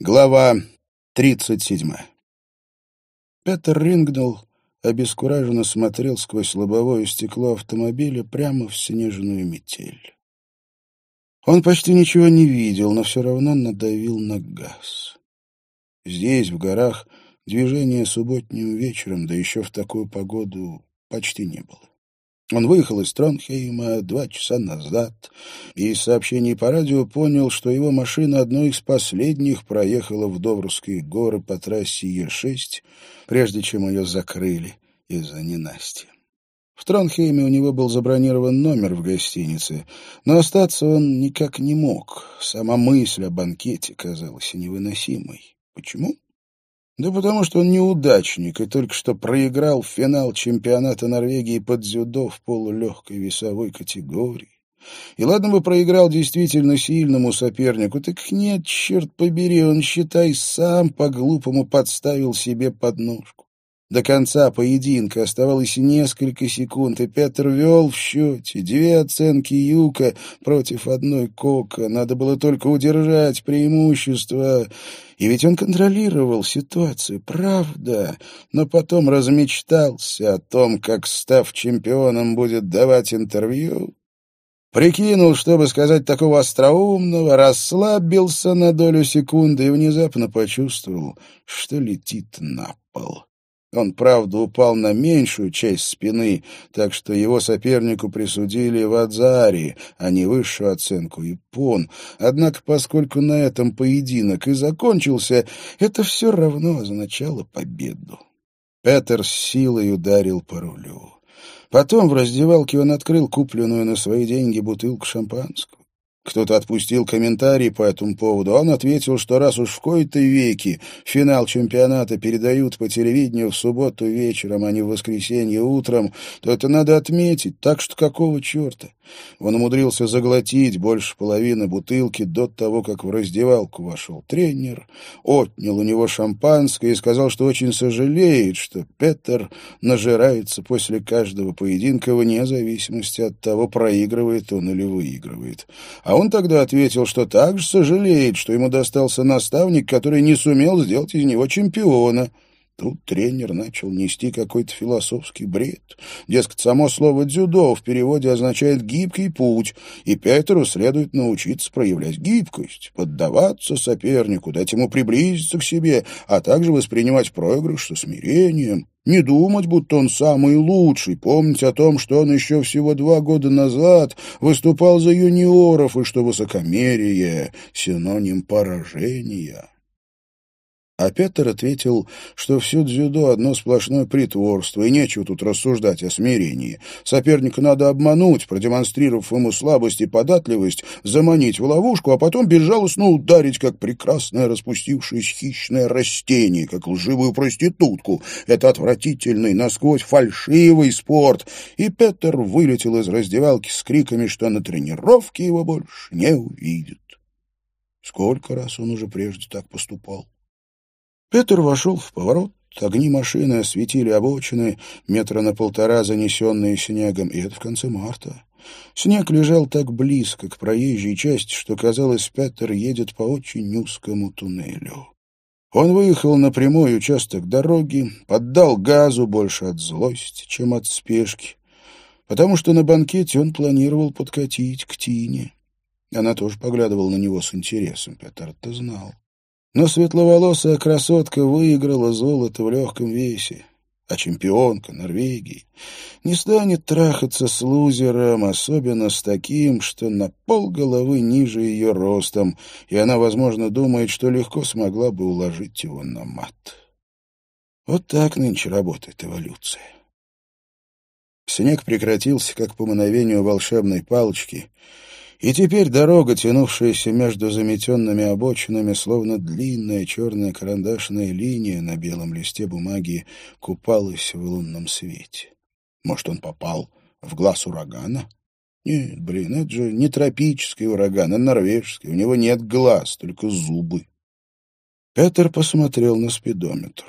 Глава тридцать седьмая. Петер Рингнелл обескураженно смотрел сквозь лобовое стекло автомобиля прямо в снежную метель. Он почти ничего не видел, но все равно надавил на газ. Здесь, в горах, движения субботним вечером, да еще в такую погоду, почти не было. Он выехал из Тронхейма два часа назад и из сообщений по радио понял, что его машина одной из последних проехала в Доврские горы по трассе Е6, прежде чем ее закрыли из-за ненастья. В Тронхейме у него был забронирован номер в гостинице, но остаться он никак не мог. Сама мысль о банкете казалась невыносимой. Почему? Да потому что он неудачник и только что проиграл финал чемпионата Норвегии под дзюдо в полулегкой весовой категории. И ладно бы проиграл действительно сильному сопернику, так нет, черт побери, он, считай, сам по-глупому подставил себе подножку. До конца поединка оставалось несколько секунд, и Петр вел в счете. Две оценки Юка против одной Кока. Надо было только удержать преимущество. И ведь он контролировал ситуацию, правда, но потом размечтался о том, как, став чемпионом, будет давать интервью. Прикинул, чтобы сказать такого остроумного, расслабился на долю секунды и внезапно почувствовал, что летит на пол. Он, правда, упал на меньшую часть спины, так что его сопернику присудили Вадзари, а не высшую оценку Япон. Однако, поскольку на этом поединок и закончился, это все равно означало победу. Петер с силой ударил по рулю. Потом в раздевалке он открыл купленную на свои деньги бутылку шампанского. Кто-то отпустил комментарий по этому поводу. Он ответил, что раз уж в кои-то веки финал чемпионата передают по телевидению в субботу вечером, а не в воскресенье утром, то это надо отметить. Так что какого черта? Он умудрился заглотить больше половины бутылки до того, как в раздевалку вошел тренер, отнял у него шампанское и сказал, что очень сожалеет, что Петер нажирается после каждого поединка вне зависимости от того, проигрывает он или выигрывает. А он тогда ответил, что также сожалеет, что ему достался наставник, который не сумел сделать из него чемпиона. Тут тренер начал нести какой-то философский бред. Дескать, само слово «дзюдо» в переводе означает «гибкий путь», и Петеру следует научиться проявлять гибкость, поддаваться сопернику, дать ему приблизиться к себе, а также воспринимать проигрыш со смирением. Не думать, будто он самый лучший, помнить о том, что он еще всего два года назад выступал за юниоров, и что высокомерие — синоним поражения. А Петр ответил, что все дзюдо — одно сплошное притворство, и нечего тут рассуждать о смирении. Соперника надо обмануть, продемонстрировав ему слабость и податливость, заманить в ловушку, а потом безжалостно ударить, как прекрасное распустившееся хищное растение, как лживую проститутку. Это отвратительный, насквозь фальшивый спорт. И Петр вылетел из раздевалки с криками, что на тренировке его больше не увидят. Сколько раз он уже прежде так поступал? Петр вошел в поворот, огни машины осветили обочины, метра на полтора занесенные снегом, и это в конце марта. Снег лежал так близко к проезжей части, что, казалось, Петр едет по очень узкому туннелю. Он выехал на прямой участок дороги, поддал газу больше от злости, чем от спешки, потому что на банкете он планировал подкатить к Тине. Она тоже поглядывала на него с интересом, Петр это знал. Но светловолосая красотка выиграла золото в легком весе, а чемпионка Норвегии не станет трахаться с лузером, особенно с таким, что на полголовы ниже ее ростом, и она, возможно, думает, что легко смогла бы уложить его на мат. Вот так нынче работает эволюция. Снег прекратился, как по мановению волшебной палочки — и теперь дорога, тянувшаяся между заметенными обочинами, словно длинная черная карандашная линия на белом листе бумаги, купалась в лунном свете. Может, он попал в глаз урагана? Нет, блин, это же не тропический ураган, а норвежский. У него нет глаз, только зубы. Петер посмотрел на спидометр.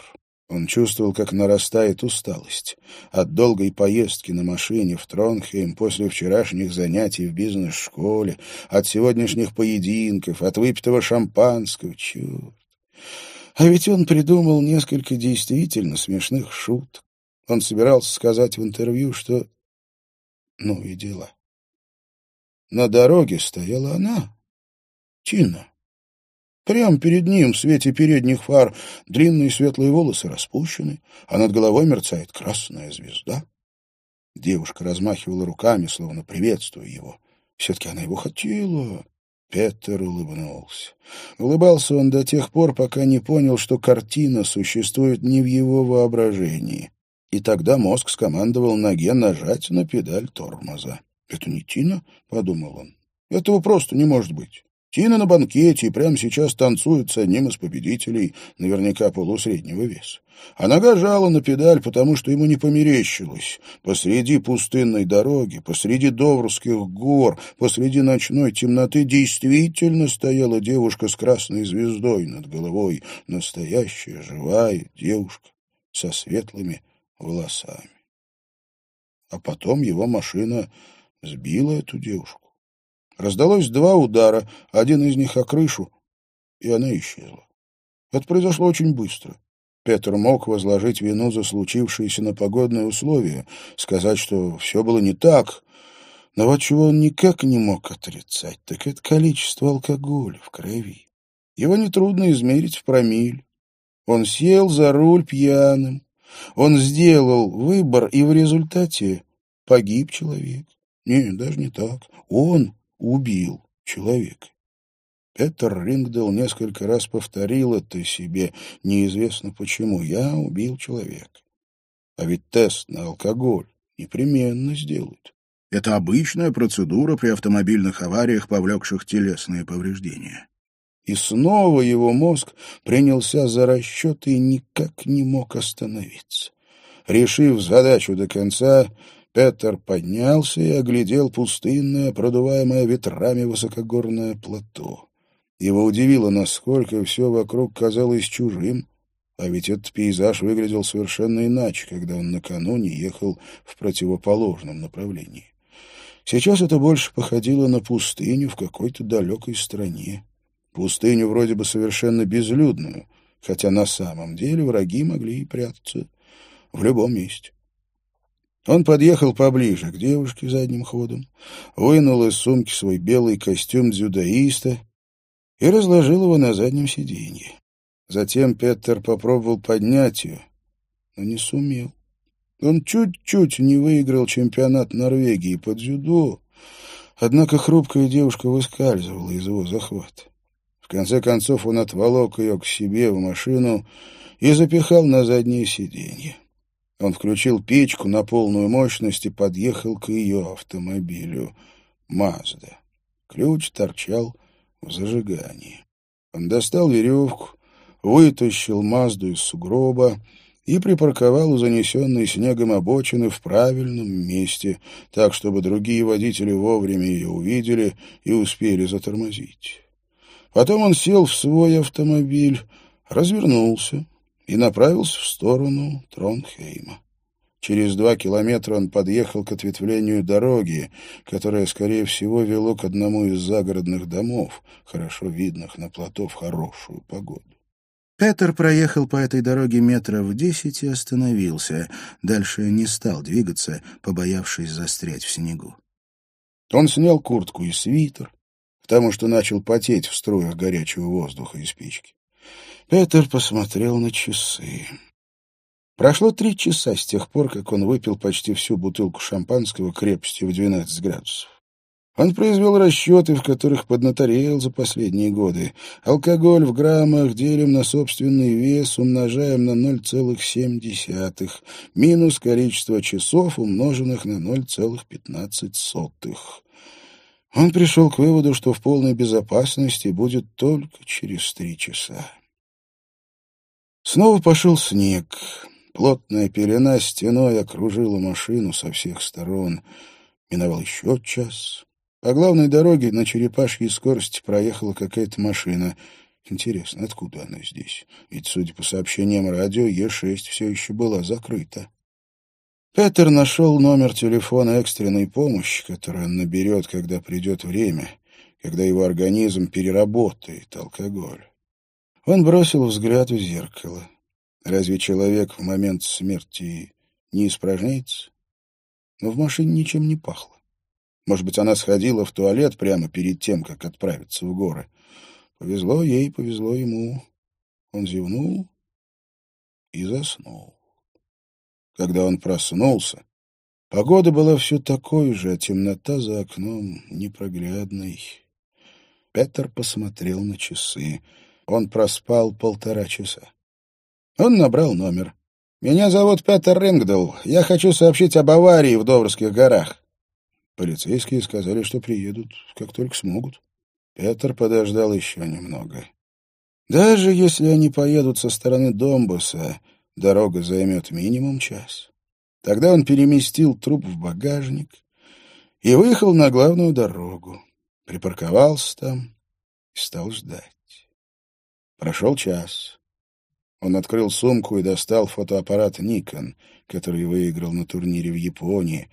Он чувствовал, как нарастает усталость. От долгой поездки на машине в Тронхейм, после вчерашних занятий в бизнес-школе, от сегодняшних поединков, от выпитого шампанского. Черт! А ведь он придумал несколько действительно смешных шуток. Он собирался сказать в интервью, что... Ну и дела. На дороге стояла она, Тина. Прямо перед ним, в свете передних фар, длинные светлые волосы распущены, а над головой мерцает красная звезда. Девушка размахивала руками, словно приветствуя его. Все-таки она его хотела. Петер улыбнулся. Улыбался он до тех пор, пока не понял, что картина существует не в его воображении. И тогда мозг скомандовал ноге нажать на педаль тормоза. «Это не Тина?» — подумал он. «Этого просто не может быть. Тина на банкете и прямо сейчас танцует с одним из победителей, наверняка полусреднего веса. А нога жала на педаль, потому что ему не померещилось. Посреди пустынной дороги, посреди Доврских гор, посреди ночной темноты действительно стояла девушка с красной звездой над головой. Настоящая, живая девушка со светлыми волосами. А потом его машина сбила эту девушку. Раздалось два удара, один из них о крышу, и она исчезла. Это произошло очень быстро. Петр мог возложить вину за случившееся на погодные условия, сказать, что все было не так, но вот чего он никак не мог отрицать, так это количество алкоголя в крови. Его нетрудно измерить в промиль. Он сел за руль пьяным. Он сделал выбор, и в результате погиб человек. Нет, даже не так. Он убил человека. Петер Рингдал несколько раз повторил это себе, неизвестно почему. Я убил человека. А ведь тест на алкоголь непременно сделают. Это обычная процедура при автомобильных авариях, повлекших телесные повреждения. И снова его мозг принялся за расчеты и никак не мог остановиться. Решив задачу до конца, Петер поднялся и оглядел пустынное, продуваемое ветрами высокогорное плато. Его удивило, насколько все вокруг казалось чужим, а ведь этот пейзаж выглядел совершенно иначе, когда он накануне ехал в противоположном направлении. Сейчас это больше походило на пустыню в какой-то далекой стране. Пустыню вроде бы совершенно безлюдную, хотя на самом деле враги могли и прятаться в любом месте. Он подъехал поближе к девушке задним ходом, вынул из сумки свой белый костюм дзюдоиста и разложил его на заднем сиденье. Затем Петер попробовал поднять ее, но не сумел. Он чуть-чуть не выиграл чемпионат Норвегии по дзюдо, однако хрупкая девушка выскальзывала из его захвата. В конце концов он отволок ее к себе в машину и запихал на заднее сиденье. Он включил печку на полную мощность и подъехал к ее автомобилю «Мазда». Ключ торчал в зажигании. Он достал веревку, вытащил «Мазду» из сугроба и припарковал у занесенной снегом обочины в правильном месте, так, чтобы другие водители вовремя ее увидели и успели затормозить. Потом он сел в свой автомобиль, развернулся и направился в сторону Тронхейма. Через два километра он подъехал к ответвлению дороги, которое, скорее всего, вело к одному из загородных домов, хорошо видных на плато в хорошую погоду. Петер проехал по этой дороге метров десять и остановился. Дальше не стал двигаться, побоявшись застрять в снегу. Он снял куртку и свитер, потому что начал потеть в струях горячего воздуха из печки. Петер посмотрел на часы. Прошло три часа с тех пор, как он выпил почти всю бутылку шампанского крепостью в 12 градусов. Он произвел расчеты, в которых поднаторел за последние годы. Алкоголь в граммах делим на собственный вес, умножаем на 0,7, минус количество часов, умноженных на 0,15. Он пришел к выводу, что в полной безопасности будет только через три часа. Снова пошел снег. Плотная пелена стеной окружила машину со всех сторон. Миновал еще час. По главной дороге на черепашьей скорости проехала какая-то машина. Интересно, откуда она здесь? Ведь, судя по сообщениям радио, Е6 все еще была закрыта. Петер нашел номер телефона экстренной помощи, который он наберет, когда придет время, когда его организм переработает алкоголь. Он бросил взгляд в зеркало. Разве человек в момент смерти не испражняется? Но в машине ничем не пахло. Может быть, она сходила в туалет прямо перед тем, как отправиться в горы. Повезло ей, повезло ему. Он зевнул и заснул. Когда он проснулся, погода была все такой же, а темнота за окном непроглядной. Петер посмотрел на часы. Он проспал полтора часа. Он набрал номер. «Меня зовут Петер Рингдл. Я хочу сообщить об аварии в Доврских горах». Полицейские сказали, что приедут, как только смогут. Петр подождал еще немного. Даже если они поедут со стороны Домбуса, дорога займет минимум час. Тогда он переместил труп в багажник и выехал на главную дорогу. Припарковался там и стал ждать. Прошел час. Он открыл сумку и достал фотоаппарат Nikon, который выиграл на турнире в Японии,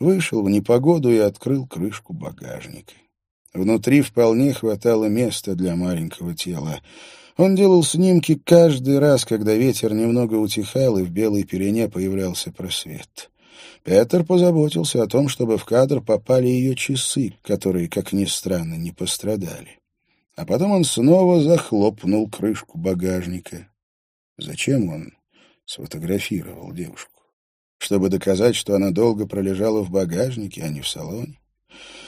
вышел в непогоду и открыл крышку багажника. Внутри вполне хватало места для маленького тела. Он делал снимки каждый раз, когда ветер немного утихал и в белой пелене появлялся просвет. Петр позаботился о том, чтобы в кадр попали ее часы, которые, как ни странно, не пострадали. А потом он снова захлопнул крышку багажника. Зачем он сфотографировал девушку? Чтобы доказать, что она долго пролежала в багажнике, а не в салоне?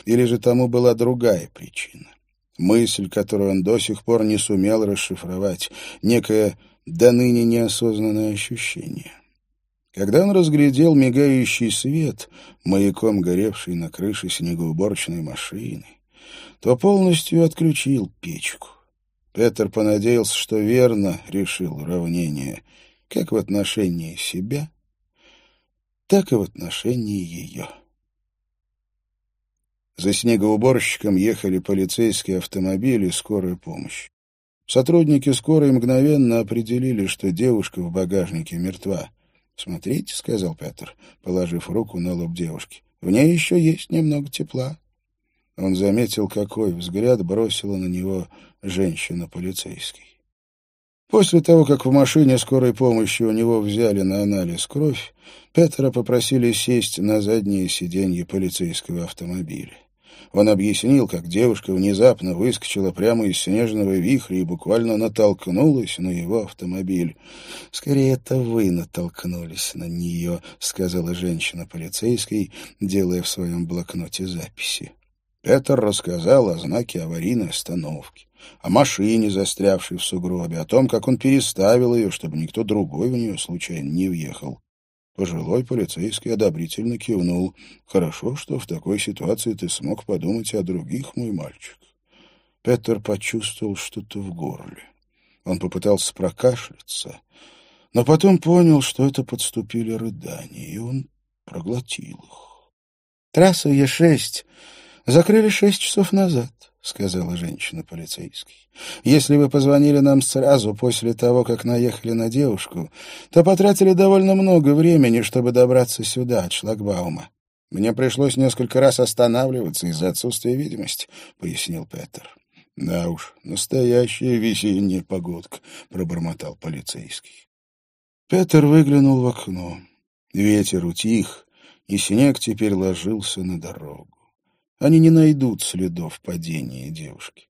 Или же тому была другая причина? Мысль, которую он до сих пор не сумел расшифровать, некое до ныне неосознанное ощущение. Когда он разглядел мигающий свет, маяком горевший на крыше снегоуборочной машины, то полностью отключил печку. Петр понадеялся, что верно решил уравнение, как в отношении себя, так и в отношении ее. За снегоуборщиком ехали полицейские автомобили и скорая помощь. Сотрудники скорой мгновенно определили, что девушка в багажнике мертва. «Смотрите», — сказал Петр, положив руку на лоб девушки, — «в ней еще есть немного тепла». Он заметил, какой взгляд бросила на него женщина-полицейский. После того, как в машине скорой помощи у него взяли на анализ кровь, Петра попросили сесть на заднее сиденье полицейского автомобиля. Он объяснил, как девушка внезапно выскочила прямо из снежного вихря и буквально натолкнулась на его автомобиль. «Скорее, это вы натолкнулись на нее», — сказала женщина-полицейский, делая в своем блокноте записи. Петр рассказал о знаке аварийной остановки, о машине, застрявшей в сугробе, о том, как он переставил ее, чтобы никто другой в нее случайно не въехал. Пожилой полицейский одобрительно кивнул. «Хорошо, что в такой ситуации ты смог подумать о других, мой мальчик». Петер почувствовал что-то в горле. Он попытался прокашляться, но потом понял, что это подступили рыдания, и он проглотил их. Трасса Е6 закрыли шесть часов назад. — сказала женщина-полицейский. «Если вы позвонили нам сразу после того, как наехали на девушку, то потратили довольно много времени, чтобы добраться сюда, от шлагбаума. Мне пришлось несколько раз останавливаться из-за отсутствия видимости», — пояснил Петер. «Да уж, настоящая весенняя погодка», — пробормотал полицейский. Петер выглянул в окно. Ветер утих, и снег теперь ложился на дорогу. Они не найдут следов падения девушки.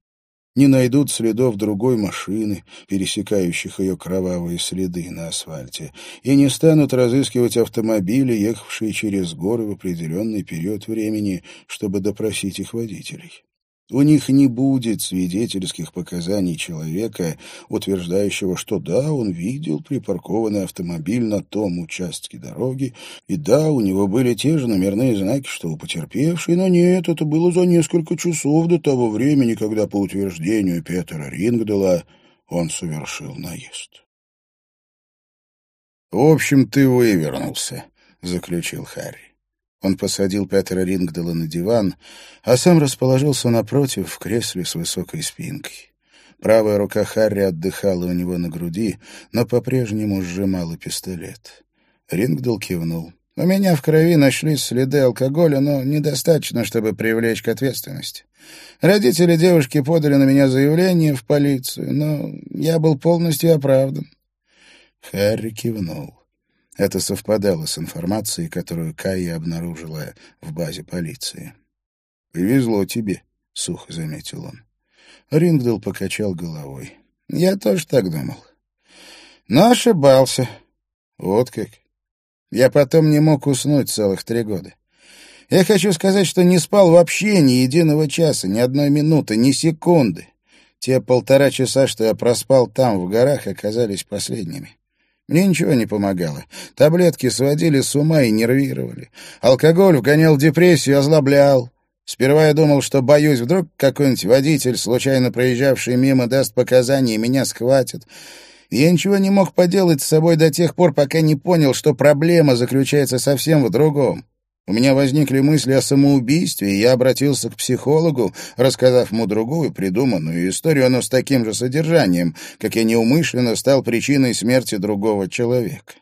Не найдут следов другой машины, пересекающих ее кровавые следы на асфальте, и не станут разыскивать автомобили, ехавшие через горы в определенный период времени, чтобы допросить их водителей. У них не будет свидетельских показаний человека, утверждающего, что да, он видел припаркованный автомобиль на том участке дороги, и да, у него были те же номерные знаки, что у потерпевшей, но нет, это было за несколько часов до того времени, когда, по утверждению Петера Рингдела, он совершил наезд. «В общем, ты вывернулся», — заключил Харри. Он посадил Петера Рингдала на диван, а сам расположился напротив в кресле с высокой спинкой. Правая рука Харри отдыхала у него на груди, но по-прежнему сжимала пистолет. Рингдал кивнул. У меня в крови нашлись следы алкоголя, но недостаточно, чтобы привлечь к ответственности. Родители девушки подали на меня заявление в полицию, но я был полностью оправдан. Харри кивнул. Это совпадало с информацией, которую Кайя обнаружила в базе полиции. «Повезло тебе», — сухо заметил он. Рингдал покачал головой. «Я тоже так думал. Но ошибался. Вот как. Я потом не мог уснуть целых три года. Я хочу сказать, что не спал вообще ни единого часа, ни одной минуты, ни секунды. Те полтора часа, что я проспал там, в горах, оказались последними. Мне ничего не помогало. Таблетки сводили с ума и нервировали. Алкоголь вгонял депрессию, озлоблял. Сперва я думал, что боюсь, вдруг какой-нибудь водитель, случайно проезжавший мимо, даст показания и меня схватит. И я ничего не мог поделать с собой до тех пор, пока не понял, что проблема заключается совсем в другом. У меня возникли мысли о самоубийстве, и я обратился к психологу, рассказав ему другую придуманную историю, но с таким же содержанием, как я неумышленно стал причиной смерти другого человека.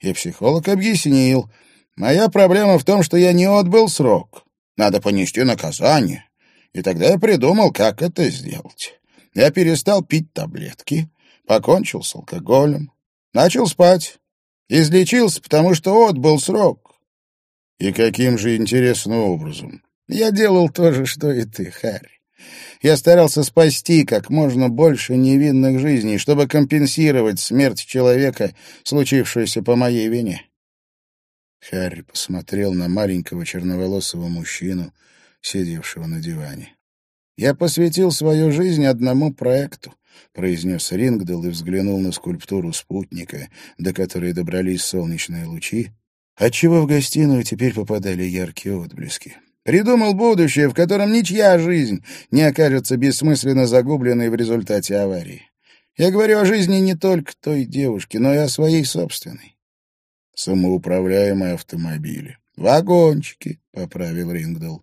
И психолог объяснил, моя проблема в том, что я не отбыл срок, надо понести наказание. И тогда я придумал, как это сделать. Я перестал пить таблетки, покончил с алкоголем, начал спать, излечился, потому что отбыл срок. И каким же интересным образом? Я делал то же, что и ты, Харри. Я старался спасти как можно больше невинных жизней, чтобы компенсировать смерть человека, случившуюся по моей вине. Харри посмотрел на маленького черноволосого мужчину, сидевшего на диване. «Я посвятил свою жизнь одному проекту», — произнес Рингдал и взглянул на скульптуру спутника, до которой добрались солнечные лучи, отчего в гостиную теперь попадали яркие отблески. Придумал будущее, в котором ничья жизнь не окажется бессмысленно загубленной в результате аварии. Я говорю о жизни не только той девушки, но и о своей собственной. Самоуправляемые автомобили. «Вагончики», — поправил Рингдал.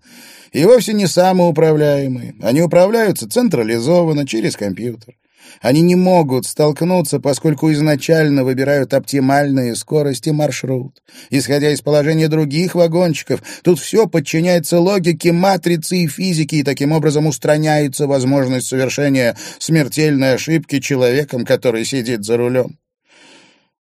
«И вовсе не самоуправляемые. Они управляются централизованно, через компьютер. Они не могут столкнуться, поскольку изначально выбирают оптимальные скорости маршрут. Исходя из положения других вагончиков, тут все подчиняется логике матрицы и физики, и таким образом устраняется возможность совершения смертельной ошибки человеком, который сидит за рулем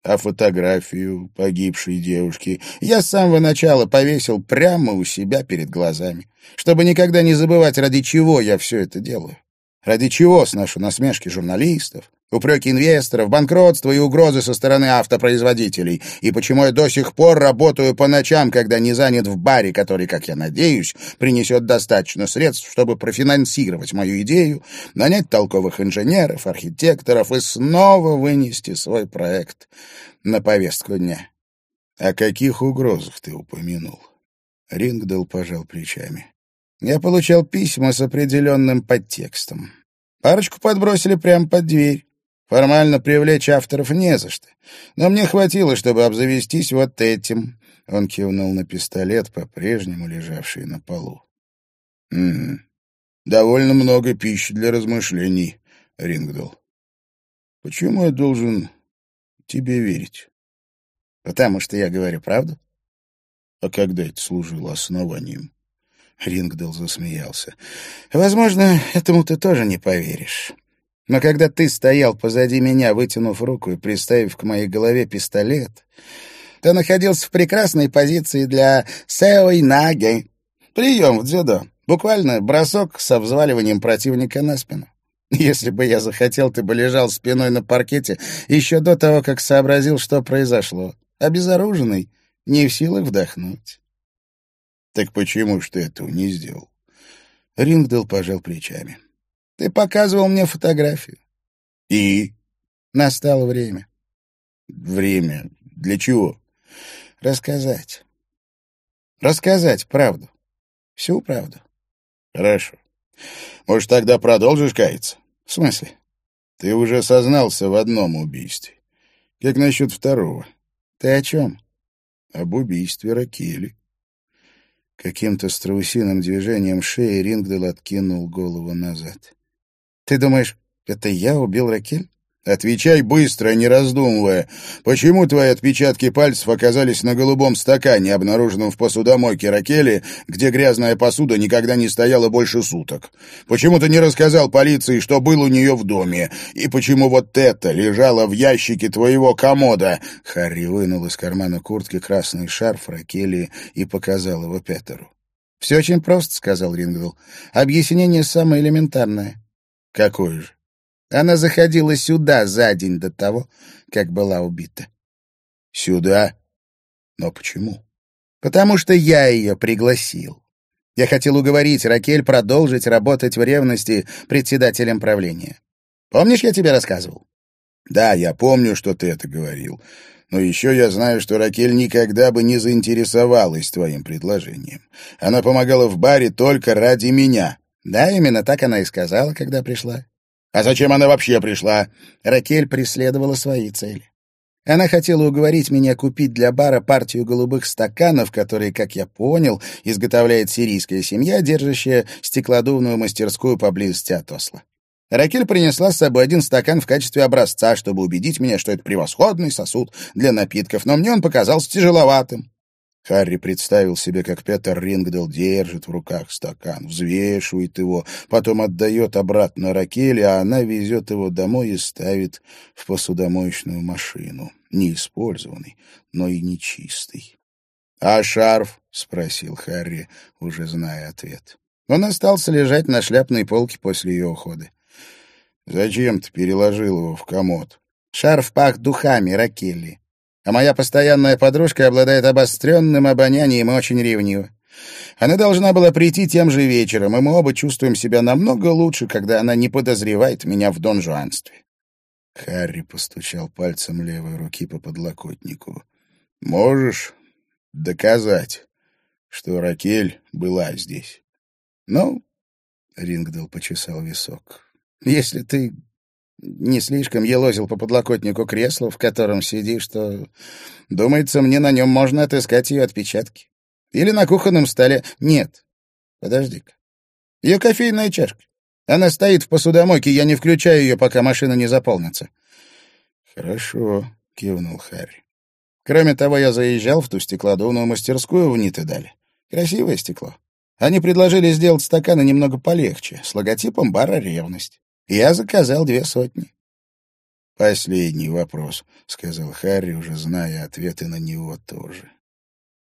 а фотографию погибшей девушки я с самого начала повесил прямо у себя перед глазами, чтобы никогда не забывать, ради чего я все это делаю. Ради чего сношу насмешки журналистов, упреки инвесторов, банкротство и угрозы со стороны автопроизводителей, и почему я до сих пор работаю по ночам, когда не занят в баре, который, как я надеюсь, принесет достаточно средств, чтобы профинансировать мою идею, нанять толковых инженеров, архитекторов и снова вынести свой проект на повестку дня. О каких угрозах ты упомянул? Рингдал пожал плечами. Я получал письма с определенным подтекстом. Парочку подбросили прямо под дверь. Формально привлечь авторов не за что. Но мне хватило, чтобы обзавестись вот этим. Он кивнул на пистолет, по-прежнему лежавший на полу. «Угу. Довольно много пищи для размышлений, Рингдал. Почему я должен тебе верить?» «Потому что я говорю правду». «А когда это служило основанием?» Рингдал засмеялся. «Возможно, этому ты тоже не поверишь. Но когда ты стоял позади меня, вытянув руку и приставив к моей голове пистолет, ты находился в прекрасной позиции для сеой наги. Прием в дзюдо. Буквально бросок со взваливанием противника на спину. Если бы я захотел, ты бы лежал спиной на паркете еще до того, как сообразил, что произошло. Обезоруженный, не в силах вдохнуть. Так почему ж ты этого не сделал? Рингдал пожал плечами. Ты показывал мне фотографию. И? Настало время. Время? Для чего? Рассказать. Рассказать правду. Всю правду. Хорошо. Может, тогда продолжишь каяться? В смысле? Ты уже сознался в одном убийстве. Как насчет второго? Ты о чем? Об убийстве Ракели. Каким-то страусиным движением шеи Рингдал откинул голову назад. «Ты думаешь, это я убил Ракель?» Отвечай быстро, не раздумывая. Почему твои отпечатки пальцев оказались на голубом стакане, обнаруженном в посудомойке Ракели, где грязная посуда никогда не стояла больше суток? Почему ты не рассказал полиции, что был у нее в доме? И почему вот это лежало в ящике твоего комода?» Харри вынул из кармана куртки красный шарф Ракели и показал его Петеру. «Все очень просто», — сказал Рингдл. «Объяснение самое элементарное». «Какое же?» Она заходила сюда за день до того, как была убита. Сюда? Но почему? Потому что я ее пригласил. Я хотел уговорить Ракель продолжить работать в ревности председателем правления. Помнишь, я тебе рассказывал? Да, я помню, что ты это говорил. Но еще я знаю, что Ракель никогда бы не заинтересовалась твоим предложением. Она помогала в баре только ради меня. Да, именно так она и сказала, когда пришла. А зачем она вообще пришла? Ракель преследовала свои цели. Она хотела уговорить меня купить для бара партию голубых стаканов, которые, как я понял, изготовляет сирийская семья, держащая стеклодувную мастерскую поблизости от Осла. Ракель принесла с собой один стакан в качестве образца, чтобы убедить меня, что это превосходный сосуд для напитков, но мне он показался тяжеловатым. Харри представил себе, как Петер Рингдал держит в руках стакан, взвешивает его, потом отдает обратно Ракеле, а она везет его домой и ставит в посудомоечную машину. Неиспользованный, но и нечистый. «А шарф?» — спросил Харри, уже зная ответ. Он остался лежать на шляпной полке после ее ухода. «Зачем ты переложил его в комод?» «Шарф пах духами, Ракелли а моя постоянная подружка обладает обостренным обонянием и очень ревнива. Она должна была прийти тем же вечером, и мы оба чувствуем себя намного лучше, когда она не подозревает меня в донжуанстве. Харри постучал пальцем левой руки по подлокотнику. «Можешь доказать, что Ракель была здесь?» «Ну...» — Рингдал почесал висок. «Если ты не слишком елозил по подлокотнику кресла, в котором сидишь, что... Думается, мне на нем можно отыскать ее отпечатки. Или на кухонном столе. Нет. Подожди-ка. Ее кофейная чашка. Она стоит в посудомойке, я не включаю ее, пока машина не заполнится. Хорошо, кивнул Харри. Кроме того, я заезжал в ту стеклодувную мастерскую в Нитедале. Красивое стекло. Они предложили сделать стаканы немного полегче, с логотипом бара «Ревность». Я заказал две сотни. «Последний вопрос», — сказал Харри, уже зная ответы на него тоже.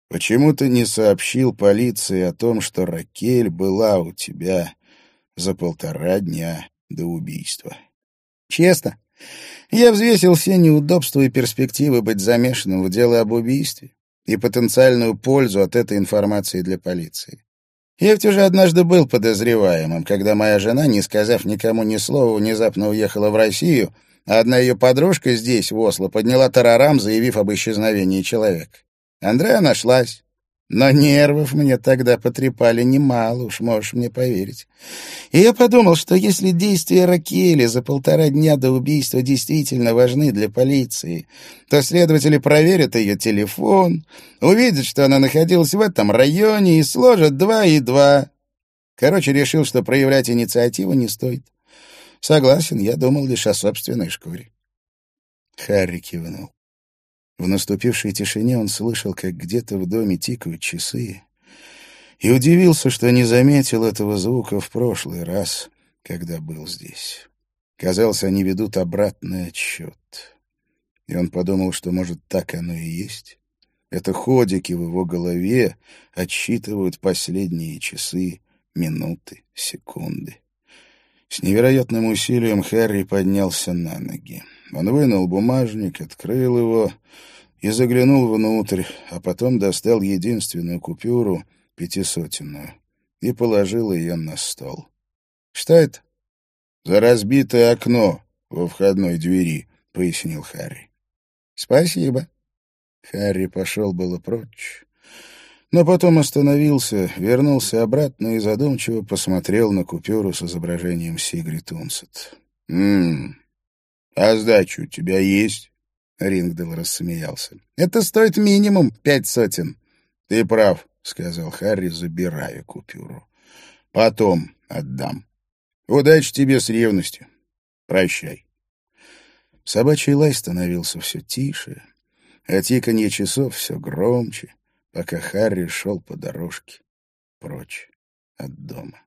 «Почему ты не сообщил полиции о том, что Ракель была у тебя за полтора дня до убийства?» «Честно, я взвесил все неудобства и перспективы быть замешанным в дело об убийстве и потенциальную пользу от этой информации для полиции. Я ведь уже однажды был подозреваемым, когда моя жена, не сказав никому ни слова, внезапно уехала в Россию, а одна ее подружка здесь, в Осло, подняла тарарам, заявив об исчезновении человека. Андрея нашлась. Но нервов мне тогда потрепали немало, уж можешь мне поверить. И я подумал, что если действия Ракели за полтора дня до убийства действительно важны для полиции, то следователи проверят ее телефон, увидят, что она находилась в этом районе и сложат два и два. Короче, решил, что проявлять инициативу не стоит. Согласен, я думал лишь о собственной шкуре. Харри кивнул. В наступившей тишине он слышал, как где-то в доме тикают часы, и удивился, что не заметил этого звука в прошлый раз, когда был здесь. Казалось, они ведут обратный отсчет. И он подумал, что, может, так оно и есть. Это ходики в его голове отсчитывают последние часы, минуты, секунды. С невероятным усилием Харри поднялся на ноги. Он вынул бумажник, открыл его и заглянул внутрь, а потом достал единственную купюру, пятисотенную, и положил ее на стол. — Что это? — За разбитое окно во входной двери, — пояснил Харри. — Спасибо. Харри пошел было прочь, но потом остановился, вернулся обратно и задумчиво посмотрел на купюру с изображением Сигрид Унсет. «М-м, а сдача у тебя есть?» Рингдел рассмеялся. «Это стоит минимум пять сотен». «Ты прав», — сказал Харри, забирая купюру. «Потом отдам. Удачи тебе с ревностью. Прощай». Собачий лай становился все тише, а тиканье часов все громче, пока Харри шел по дорожке прочь от дома.